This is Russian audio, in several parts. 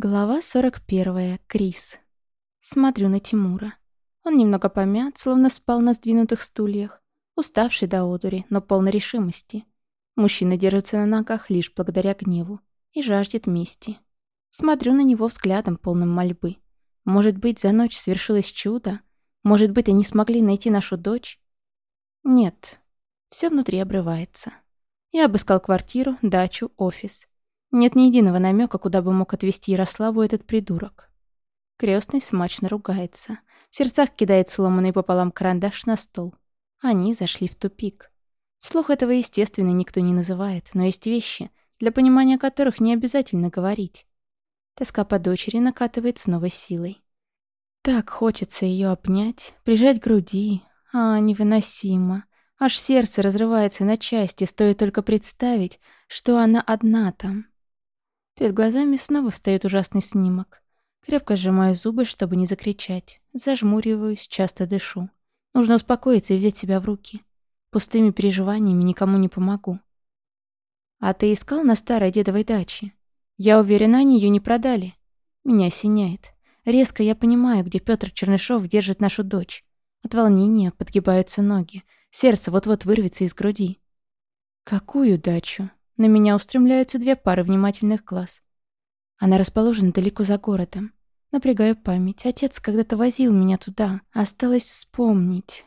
Глава 41. Крис. Смотрю на Тимура. Он немного помят, словно спал на сдвинутых стульях. Уставший до одури, но полной решимости. Мужчина держится на ногах лишь благодаря гневу и жаждет мести. Смотрю на него взглядом, полным мольбы. Может быть, за ночь свершилось чудо? Может быть, они смогли найти нашу дочь? Нет. Все внутри обрывается. Я обыскал квартиру, дачу, офис. Нет ни единого намека, куда бы мог отвезти Ярославу этот придурок. Крестный смачно ругается. В сердцах кидает сломанный пополам карандаш на стол. Они зашли в тупик. Вслух этого, естественно, никто не называет, но есть вещи, для понимания которых не обязательно говорить. Тоска по дочери накатывает с новой силой. Так хочется ее обнять, прижать к груди. А, невыносимо. Аж сердце разрывается на части, стоит только представить, что она одна там. Перед глазами снова встает ужасный снимок. Крепко сжимаю зубы, чтобы не закричать. Зажмуриваюсь, часто дышу. Нужно успокоиться и взять себя в руки. Пустыми переживаниями никому не помогу. А ты искал на старой дедовой даче? Я уверена, они ее не продали. Меня осеняет. Резко я понимаю, где Петр Чернышов держит нашу дочь. От волнения подгибаются ноги. Сердце вот-вот вырвется из груди. Какую дачу? На меня устремляются две пары внимательных глаз. Она расположена далеко за городом. Напрягаю память. Отец когда-то возил меня туда. Осталось вспомнить.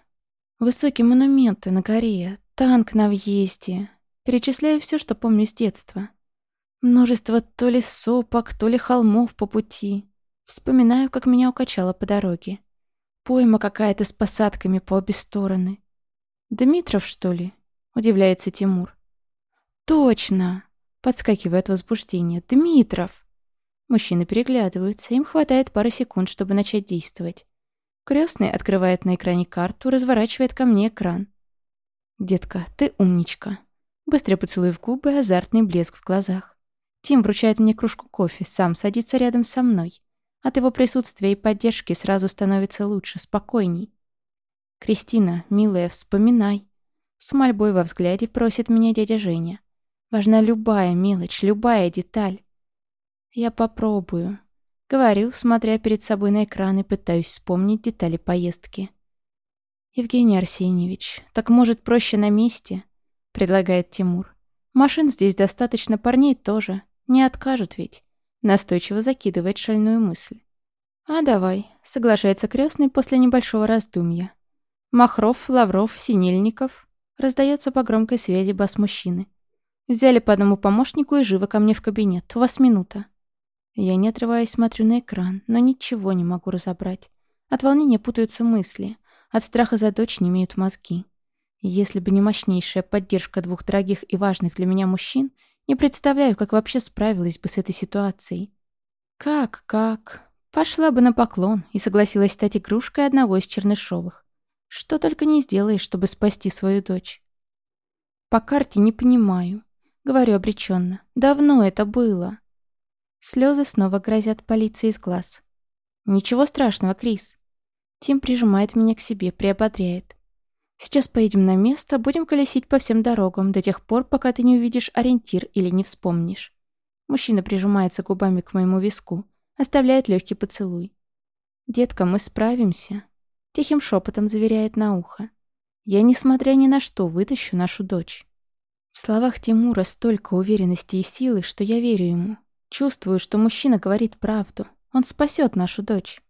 Высокие монументы на горе, танк на въезде. Перечисляю все, что помню с детства. Множество то ли сопок, то ли холмов по пути. Вспоминаю, как меня укачало по дороге. Пойма какая-то с посадками по обе стороны. «Дмитров, что ли?» — удивляется Тимур. «Точно!» — подскакивает возбуждение. «Дмитров!» Мужчины переглядываются, им хватает пары секунд, чтобы начать действовать. Крестный открывает на экране карту, разворачивает ко мне экран. «Детка, ты умничка». Быстрый поцелуй в губы, азартный блеск в глазах. Тим вручает мне кружку кофе, сам садится рядом со мной. От его присутствия и поддержки сразу становится лучше, спокойней. «Кристина, милая, вспоминай». С мольбой во взгляде просит меня дядя Женя. Важна любая мелочь, любая деталь. Я попробую. Говорю, смотря перед собой на экран и пытаюсь вспомнить детали поездки. «Евгений Арсеньевич, так может проще на месте?» — предлагает Тимур. «Машин здесь достаточно, парней тоже. Не откажут ведь». Настойчиво закидывает шальную мысль. «А давай», — соглашается крестный после небольшого раздумья. Махров, Лавров, Синельников. Раздается по громкой связи бас мужчины. Взяли по одному помощнику и живо ко мне в кабинет. У вас минута. Я, не отрываясь, смотрю на экран, но ничего не могу разобрать. От волнения путаются мысли. От страха за дочь не имеют мозги. Если бы не мощнейшая поддержка двух дорогих и важных для меня мужчин, не представляю, как вообще справилась бы с этой ситуацией. Как, как? Пошла бы на поклон и согласилась стать игрушкой одного из Чернышовых. Что только не сделаешь, чтобы спасти свою дочь. По карте не понимаю. Говорю обреченно. Давно это было. Слезы снова грозят полиции из глаз. Ничего страшного, Крис. Тим прижимает меня к себе, приободряет. Сейчас поедем на место, будем колесить по всем дорогам до тех пор, пока ты не увидишь ориентир или не вспомнишь. Мужчина прижимается губами к моему виску, оставляет легкий поцелуй. «Детка, мы справимся», — тихим шепотом заверяет на ухо. «Я, несмотря ни на что, вытащу нашу дочь». В словах Тимура столько уверенности и силы, что я верю ему. Чувствую, что мужчина говорит правду. Он спасет нашу дочь.